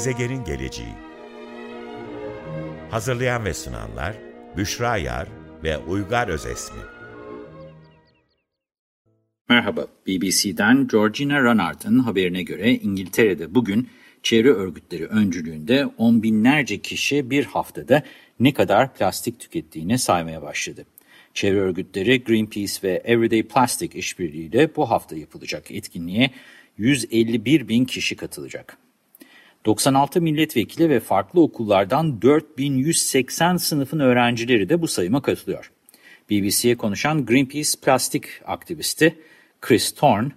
Gezegenin Geleceği Hazırlayan ve sunanlar Büşra Yar ve Uygar Özesmi Merhaba, BBC'den Georgina Ranart'ın haberine göre İngiltere'de bugün çevre örgütleri öncülüğünde on binlerce kişi bir haftada ne kadar plastik tükettiğini saymaya başladı. Çevre örgütleri Greenpeace ve Everyday Plastic işbirliğiyle bu hafta yapılacak etkinliğe 151 bin kişi katılacak. 96 milletvekili ve farklı okullardan 4180 sınıfın öğrencileri de bu sayıma katılıyor. BBC'ye konuşan Greenpeace plastik aktivisti Chris Thorne,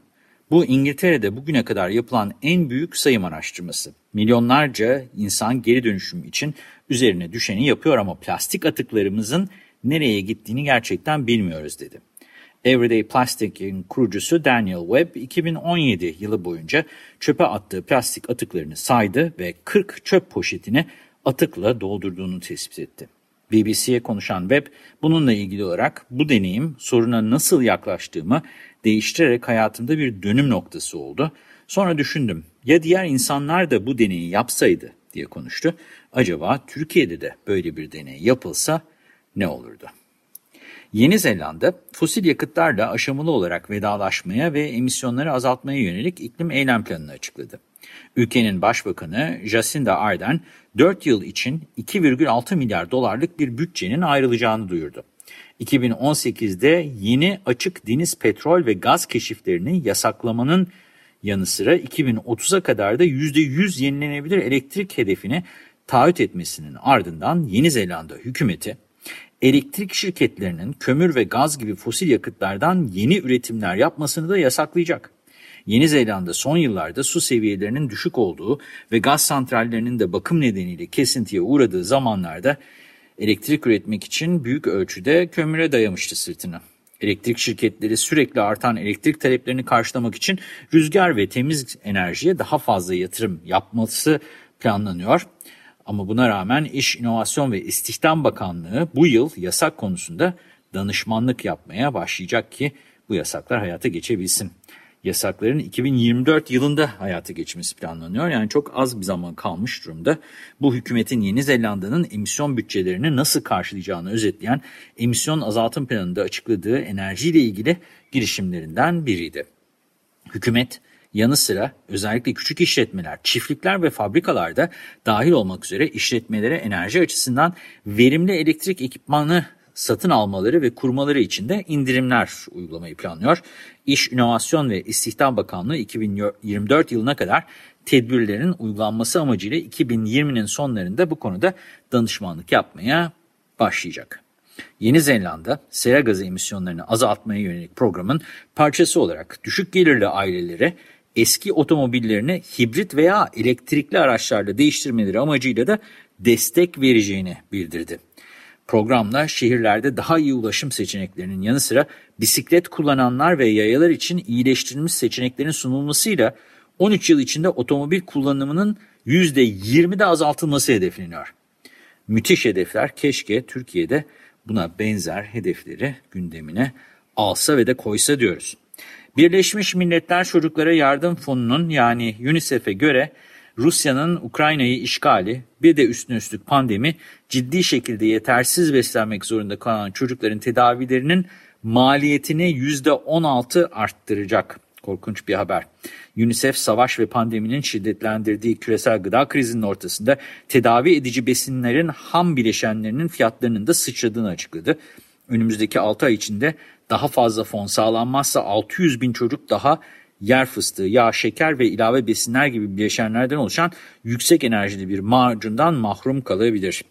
bu İngiltere'de bugüne kadar yapılan en büyük sayım araştırması. Milyonlarca insan geri dönüşüm için üzerine düşeni yapıyor ama plastik atıklarımızın nereye gittiğini gerçekten bilmiyoruz dedi. Everyday Plastic'in kurucusu Daniel Webb 2017 yılı boyunca çöpe attığı plastik atıklarını saydı ve 40 çöp poşetini atıkla doldurduğunu tespit etti. BBC'ye konuşan Webb bununla ilgili olarak bu deneyim soruna nasıl yaklaştığımı değiştirerek hayatımda bir dönüm noktası oldu. Sonra düşündüm ya diğer insanlar da bu deneyi yapsaydı diye konuştu. Acaba Türkiye'de de böyle bir deney yapılsa ne olurdu? Yeni Zelanda, fosil yakıtlarla aşamalı olarak vedalaşmaya ve emisyonları azaltmaya yönelik iklim eylem planını açıkladı. Ülkenin başbakanı Jacinda Ardern, 4 yıl için 2,6 milyar dolarlık bir bütçenin ayrılacağını duyurdu. 2018'de yeni açık deniz petrol ve gaz keşiflerini yasaklamanın yanı sıra 2030'a kadar da %100 yenilenebilir elektrik hedefini taahhüt etmesinin ardından Yeni Zelanda hükümeti elektrik şirketlerinin kömür ve gaz gibi fosil yakıtlardan yeni üretimler yapmasını da yasaklayacak. Yeni Zelanda son yıllarda su seviyelerinin düşük olduğu ve gaz santrallerinin de bakım nedeniyle kesintiye uğradığı zamanlarda elektrik üretmek için büyük ölçüde kömüre dayamıştı sırtını. Elektrik şirketleri sürekli artan elektrik taleplerini karşılamak için rüzgar ve temiz enerjiye daha fazla yatırım yapması planlanıyor. Ama buna rağmen İş, İnovasyon ve İstihdam Bakanlığı bu yıl yasak konusunda danışmanlık yapmaya başlayacak ki bu yasaklar hayata geçebilsin. Yasakların 2024 yılında hayata geçmesi planlanıyor. Yani çok az bir zaman kalmış durumda. Bu hükümetin Yeni Zelanda'nın emisyon bütçelerini nasıl karşılayacağını özetleyen emisyon azaltım planında açıkladığı enerjiyle ilgili girişimlerinden biriydi. Hükümet yanı sıra özellikle küçük işletmeler, çiftlikler ve fabrikalarda dahil olmak üzere işletmelere enerji açısından verimli elektrik ekipmanı satın almaları ve kurmaları için de indirimler uygulamayı planlıyor. İş, İnovasyon ve İstihdam Bakanlığı 2024 yılına kadar tedbirlerin uygulanması amacıyla 2020'nin sonlarında bu konuda danışmanlık yapmaya başlayacak. Yeni Zelanda, sera gazı emisyonlarını azaltmaya yönelik programın parçası olarak düşük gelirli ailelere eski otomobillerini hibrit veya elektrikli araçlarla değiştirmeleri amacıyla da destek vereceğini bildirdi. Programla şehirlerde daha iyi ulaşım seçeneklerinin yanı sıra bisiklet kullananlar ve yayalar için iyileştirilmiş seçeneklerin sunulmasıyla 13 yıl içinde otomobil kullanımının %20'de azaltılması hedefleniyor. Müthiş hedefler keşke Türkiye'de buna benzer hedefleri gündemine alsa ve de koysa diyoruz. Birleşmiş Milletler Çocuklara Yardım Fonu'nun yani UNICEF'e göre Rusya'nın Ukrayna'yı işgali bir de üstüne üstlük pandemi ciddi şekilde yetersiz beslenmek zorunda kalan çocukların tedavilerinin maliyetini %16 arttıracak. Korkunç bir haber. UNICEF savaş ve pandeminin şiddetlendirdiği küresel gıda krizinin ortasında tedavi edici besinlerin ham bileşenlerinin fiyatlarının da sıçradığını açıkladı. Önümüzdeki 6 ay içinde daha fazla fon sağlanmazsa 600 bin çocuk daha yer fıstığı, yağ, şeker ve ilave besinler gibi bileşenlerden oluşan yüksek enerjili bir macundan mahrum kalabilir.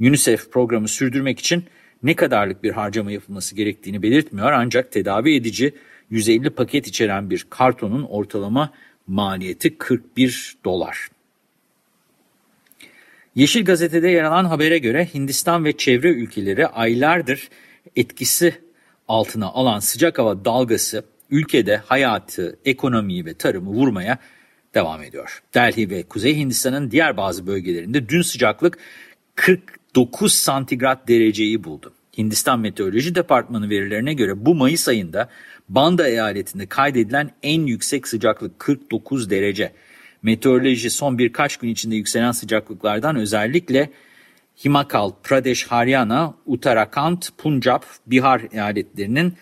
UNICEF programı sürdürmek için ne kadarlık bir harcama yapılması gerektiğini belirtmiyor ancak tedavi edici 150 paket içeren bir kartonun ortalama maliyeti 41 dolar. Yeşil Gazete'de yer alan habere göre Hindistan ve çevre ülkeleri aylardır etkisi altına alan sıcak hava dalgası ülkede hayatı, ekonomiyi ve tarımı vurmaya devam ediyor. Delhi ve Kuzey Hindistan'ın diğer bazı bölgelerinde dün sıcaklık 49 santigrat dereceyi buldu. Hindistan Meteoroloji Departmanı verilerine göre bu Mayıs ayında Banda eyaletinde kaydedilen en yüksek sıcaklık 49 derece. Meteoroloji son birkaç gün içinde yükselen sıcaklıklardan özellikle Himachal Pradesh, Haryana, Uttarakhand, Punjab, Bihar eyaletlerinin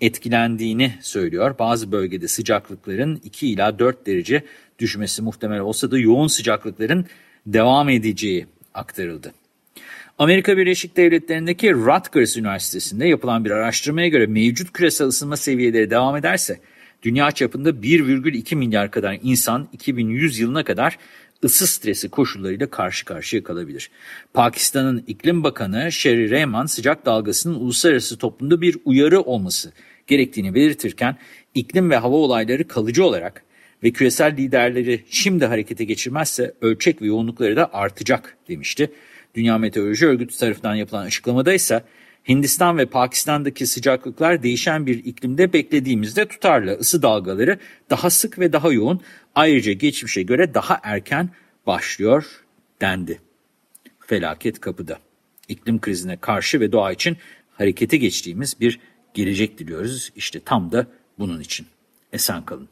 etkilendiğini söylüyor. Bazı bölgede sıcaklıkların 2 ila 4 derece düşmesi muhtemel olsa da yoğun sıcaklıkların devam edeceği aktarıldı. Amerika Birleşik Devletleri'ndeki Rutgers Üniversitesi'nde yapılan bir araştırmaya göre mevcut küresel ısınma seviyeleri devam ederse dünya çapında 1,2 milyar kadar insan 2100 yılına kadar ısı stresi koşullarıyla karşı karşıya kalabilir. Pakistan'ın iklim bakanı Sherry Rehman sıcak dalgasının uluslararası toplumda bir uyarı olması gerektiğini belirtirken iklim ve hava olayları kalıcı olarak ve küresel liderleri şimdi harekete geçirmezse ölçek ve yoğunlukları da artacak demişti. Dünya Meteoroloji Örgütü tarafından yapılan açıklamada ise Hindistan ve Pakistan'daki sıcaklıklar değişen bir iklimde beklediğimizde tutarlı. Isı dalgaları daha sık ve daha yoğun ayrıca geçmişe göre daha erken başlıyor dendi. Felaket kapıda. İklim krizine karşı ve doğa için harekete geçtiğimiz bir gelecek diliyoruz. İşte tam da bunun için. Esen kalın.